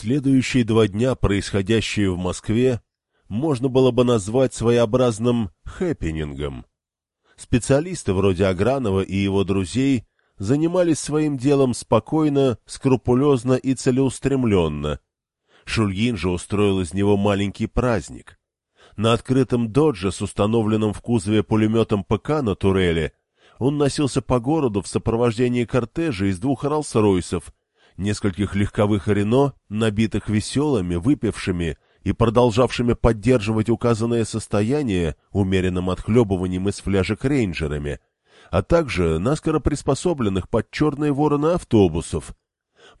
Следующие два дня, происходящие в Москве, можно было бы назвать своеобразным хэппинингом. Специалисты вроде Агранова и его друзей занимались своим делом спокойно, скрупулезно и целеустремленно. Шульгин же устроил из него маленький праздник. На открытом додже с установленным в кузове пулеметом ПК на туреле он носился по городу в сопровождении кортежа из двух Роллс-Ройсов, нескольких легковых Рено, набитых веселыми, выпившими и продолжавшими поддерживать указанное состояние умеренным отхлебыванием из фляжек рейнджерами, а также наскоро приспособленных под черные вороны автобусов.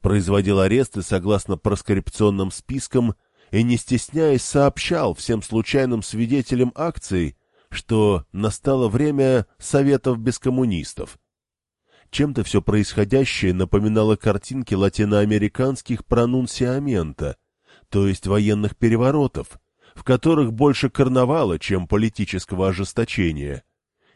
Производил аресты согласно проскрипционным спискам и, не стесняясь, сообщал всем случайным свидетелям акций, что настало время советов без коммунистов. Чем-то все происходящее напоминало картинки латиноамериканских пронунсиамента, то есть военных переворотов, в которых больше карнавала, чем политического ожесточения.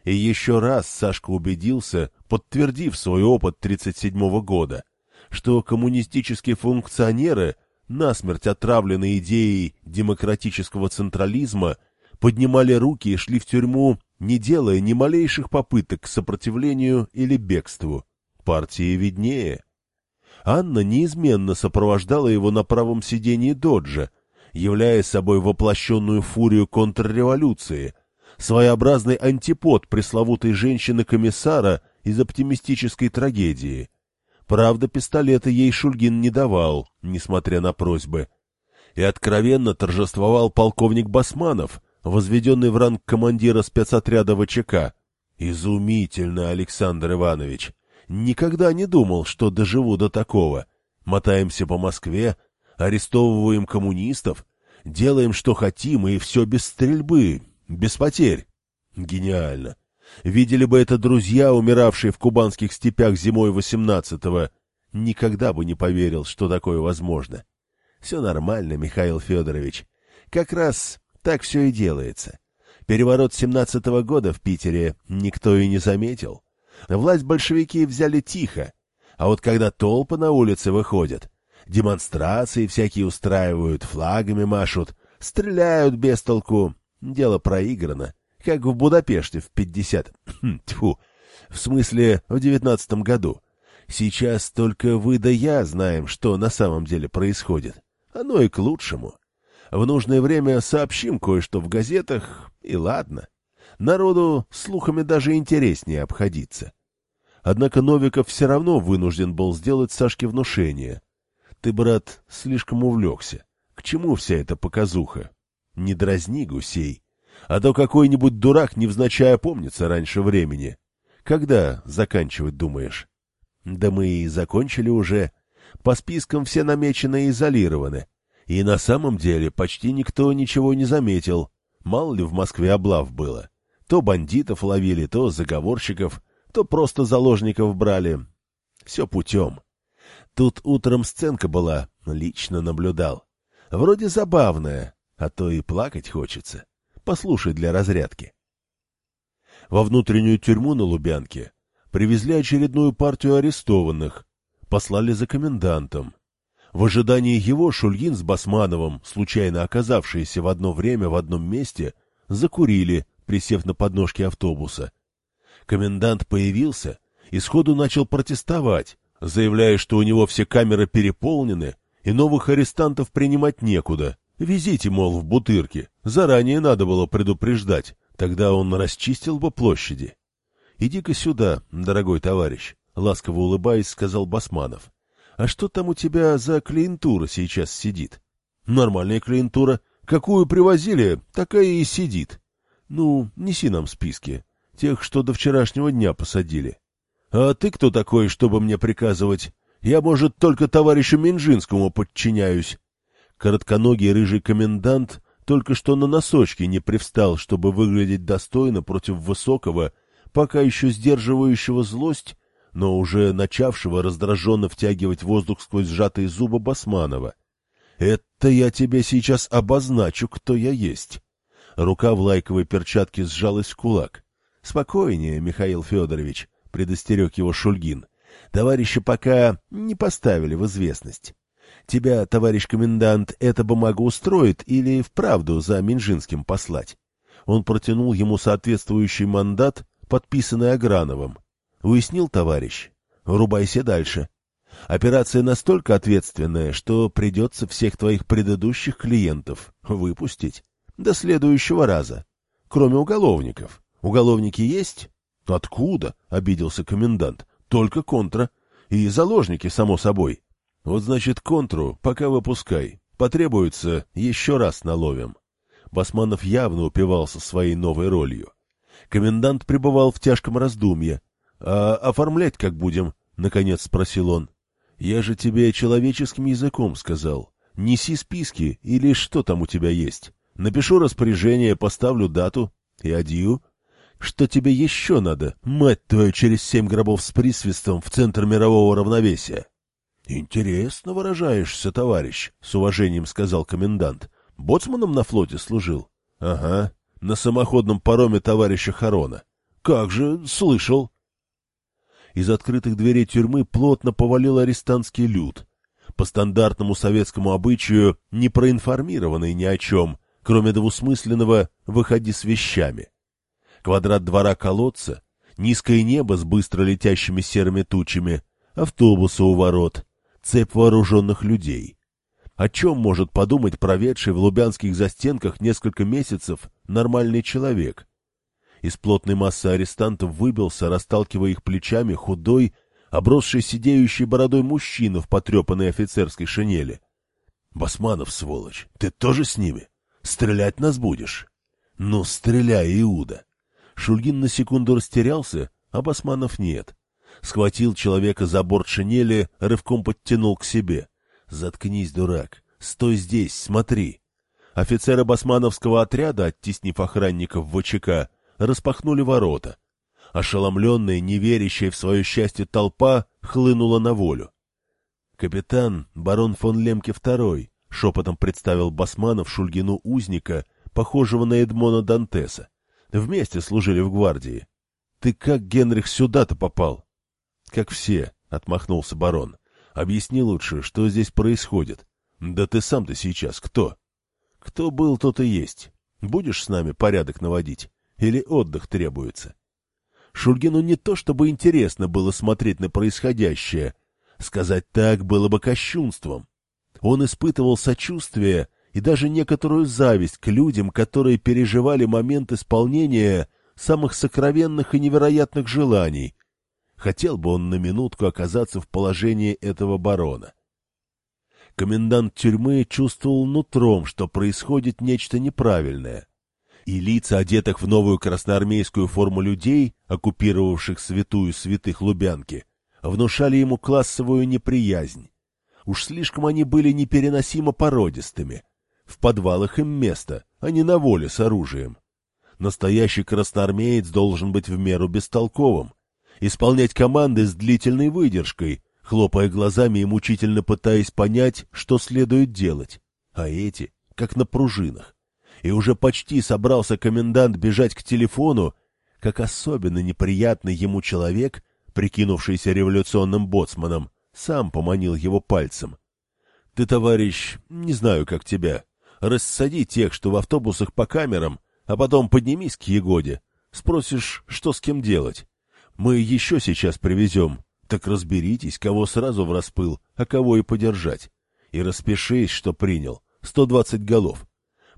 И еще раз Сашка убедился, подтвердив свой опыт 1937 года, что коммунистические функционеры, насмерть отравленные идеей демократического централизма, поднимали руки и шли в тюрьму, не делая ни малейших попыток к сопротивлению или бегству. Партии виднее. Анна неизменно сопровождала его на правом сидении доджа, являя собой воплощенную фурию контрреволюции, своеобразный антипод пресловутой женщины-комиссара из оптимистической трагедии. Правда, пистолета ей Шульгин не давал, несмотря на просьбы. И откровенно торжествовал полковник Басманов, возведенный в ранг командира спецотряда ВЧК. Изумительно, Александр Иванович! Никогда не думал, что доживу до такого. Мотаемся по Москве, арестовываем коммунистов, делаем, что хотим, и все без стрельбы, без потерь. Гениально! Видели бы это друзья, умиравшие в кубанских степях зимой восемнадцатого. Никогда бы не поверил, что такое возможно. Все нормально, Михаил Федорович. Как раз так все и делается. Переворот семнадцатого года в Питере никто и не заметил. Власть большевики взяли тихо, а вот когда толпы на улице выходят, демонстрации всякие устраивают, флагами машут, стреляют без толку, дело проиграно, как в Будапеште в пятьдесят... Тьфу, в смысле, в девятнадцатом году. Сейчас только вы да я знаем, что на самом деле происходит. Оно и к лучшему. В нужное время сообщим кое-что в газетах, и ладно. Народу слухами даже интереснее обходиться. Однако Новиков все равно вынужден был сделать Сашке внушение. Ты, брат, слишком увлекся. К чему вся эта показуха? Не дразни гусей. А то какой-нибудь дурак невзначай опомнится раньше времени. Когда заканчивать думаешь? Да мы и закончили уже. По спискам все намечены и изолированы. И на самом деле почти никто ничего не заметил. Мало ли в Москве облав было. То бандитов ловили, то заговорщиков, то просто заложников брали. Все путем. Тут утром сценка была, лично наблюдал. Вроде забавная, а то и плакать хочется. Послушай для разрядки. Во внутреннюю тюрьму на Лубянке привезли очередную партию арестованных, послали за комендантом. В ожидании его Шульгин с Басмановым, случайно оказавшиеся в одно время в одном месте, закурили, присев на подножке автобуса. Комендант появился и сходу начал протестовать, заявляя, что у него все камеры переполнены и новых арестантов принимать некуда. Везите, мол, в бутырки. Заранее надо было предупреждать, тогда он расчистил бы площади. — Иди-ка сюда, дорогой товарищ, — ласково улыбаясь, сказал Басманов. А что там у тебя за клиентура сейчас сидит? Нормальная клиентура. Какую привозили, такая и сидит. Ну, неси нам списки. Тех, что до вчерашнего дня посадили. А ты кто такой, чтобы мне приказывать? Я, может, только товарищу Минжинскому подчиняюсь. Коротконогий рыжий комендант только что на носочки не привстал, чтобы выглядеть достойно против высокого, пока еще сдерживающего злость, но уже начавшего раздраженно втягивать воздух сквозь сжатые зубы Басманова. «Это я тебе сейчас обозначу, кто я есть». Рука в лайковой перчатке сжалась в кулак. «Спокойнее, Михаил Федорович», — предостерег его Шульгин. «Товарища пока не поставили в известность. Тебя, товарищ комендант, эта бумага устроит или вправду за Минжинским послать? Он протянул ему соответствующий мандат, подписанный Аграновым. Уяснил, товарищ? Рубайся дальше. Операция настолько ответственная, что придется всех твоих предыдущих клиентов выпустить до следующего раза. Кроме уголовников. Уголовники есть? Откуда? — обиделся комендант. Только контра. И заложники, само собой. Вот значит, контру пока выпускай. Потребуется, еще раз наловим. Басманов явно упивался своей новой ролью. Комендант пребывал в тяжком раздумье. — А оформлять как будем? — наконец спросил он. — Я же тебе человеческим языком сказал. Неси списки или что там у тебя есть. Напишу распоряжение, поставлю дату и адью. Что тебе еще надо, мать твою, через семь гробов с присвистом в центр мирового равновесия? — Интересно выражаешься, товарищ, — с уважением сказал комендант. — Боцманом на флоте служил? — Ага, на самоходном пароме товарища Харона. — Как же, слышал. Из открытых дверей тюрьмы плотно повалил арестантский люд. По стандартному советскому обычаю, не проинформированный ни о чем, кроме двусмысленного «выходи с вещами». Квадрат двора колодца, низкое небо с быстро летящими серыми тучами, автобусы у ворот, цепь вооруженных людей. О чем может подумать проведший в лубянских застенках несколько месяцев нормальный человек? Из плотной массы арестантов выбился, расталкивая их плечами, худой, обросший сидеющей бородой мужчина в потрепанной офицерской шинели. — Басманов, сволочь, ты тоже с ними? Стрелять нас будешь? — Ну, стреляй, Иуда! Шульгин на секунду растерялся, а Басманов нет схватил человека за борт шинели, рывком подтянул к себе. «Заткнись, дурак! Стой здесь, смотри!» Офицеры басмановского отряда, оттеснив охранников в ВЧК, распахнули ворота. Ошеломленная, неверящая в свое счастье толпа хлынула на волю. «Капитан, барон фон Лемке II», — шепотом представил Басманов Шульгину узника, похожего на Эдмона Дантеса. Вместе служили в гвардии. «Ты как, Генрих, сюда-то попал?» как все, — отмахнулся барон. — Объясни лучше, что здесь происходит. Да ты сам-то сейчас кто? Кто был, тот и есть. Будешь с нами порядок наводить? Или отдых требуется? Шульгину не то чтобы интересно было смотреть на происходящее. Сказать так было бы кощунством. Он испытывал сочувствие и даже некоторую зависть к людям, которые переживали момент исполнения самых сокровенных и невероятных желаний, Хотел бы он на минутку оказаться в положении этого барона. Комендант тюрьмы чувствовал нутром, что происходит нечто неправильное. И лица, одетых в новую красноармейскую форму людей, оккупировавших святую святых Лубянки, внушали ему классовую неприязнь. Уж слишком они были непереносимо породистыми. В подвалах им место, а не на воле с оружием. Настоящий красноармеец должен быть в меру бестолковым, исполнять команды с длительной выдержкой, хлопая глазами и мучительно пытаясь понять, что следует делать. А эти, как на пружинах. И уже почти собрался комендант бежать к телефону, как особенно неприятный ему человек, прикинувшийся революционным боцманом, сам поманил его пальцем. — Ты, товарищ, не знаю, как тебя, рассади тех, что в автобусах по камерам, а потом поднимись к Егоде, спросишь, что с кем делать. Мы еще сейчас привезем. Так разберитесь, кого сразу в распыл, а кого и подержать. И распишись, что принял. Сто двадцать голов.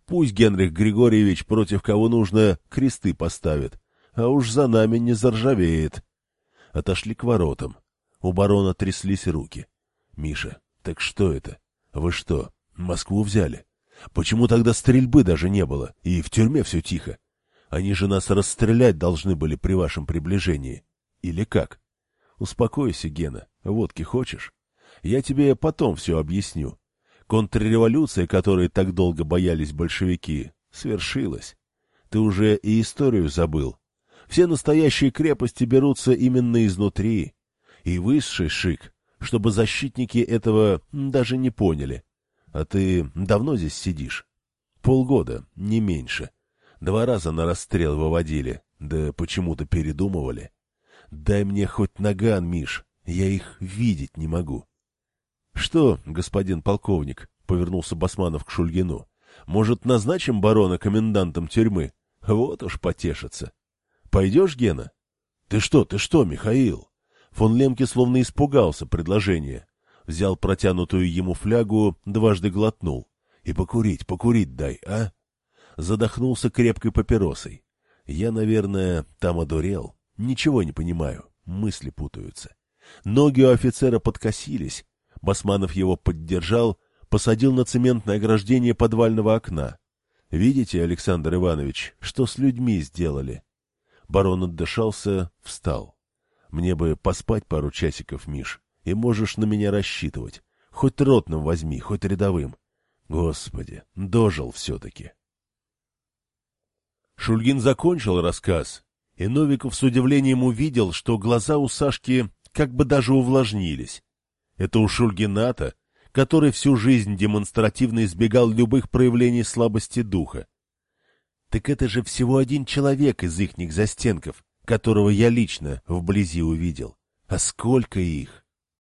Пусть Генрих Григорьевич против кого нужно кресты поставит, а уж за нами не заржавеет. Отошли к воротам. У барона тряслись руки. — Миша, так что это? Вы что, Москву взяли? Почему тогда стрельбы даже не было, и в тюрьме все тихо? Они же нас расстрелять должны были при вашем приближении. Или как? Успокойся, Гена. Водки хочешь? Я тебе потом все объясню. Контрреволюция, которой так долго боялись большевики, свершилась. Ты уже и историю забыл. Все настоящие крепости берутся именно изнутри. И высший шик, чтобы защитники этого даже не поняли. А ты давно здесь сидишь? Полгода, не меньше. Два раза на расстрел выводили, да почему-то передумывали. Дай мне хоть наган, Миш, я их видеть не могу. Что, господин полковник, — повернулся Басманов к Шульгину, — может, назначим барона комендантом тюрьмы? Вот уж потешится. Пойдешь, Гена? Ты что, ты что, Михаил? Фон Лемке словно испугался предложения. Взял протянутую ему флягу, дважды глотнул. И покурить, покурить дай, а? Задохнулся крепкой папиросой. Я, наверное, там одурел. Ничего не понимаю, мысли путаются. Ноги у офицера подкосились. Басманов его поддержал, посадил на цементное ограждение подвального окна. Видите, Александр Иванович, что с людьми сделали? Барон отдышался, встал. Мне бы поспать пару часиков, Миш, и можешь на меня рассчитывать. Хоть ротным возьми, хоть рядовым. Господи, дожил все-таки. Шульгин закончил рассказ, и Новиков с удивлением увидел, что глаза у Сашки как бы даже увлажнились. Это у Шульгината, который всю жизнь демонстративно избегал любых проявлений слабости духа. Так это же всего один человек из ихних застенков, которого я лично вблизи увидел. А сколько их!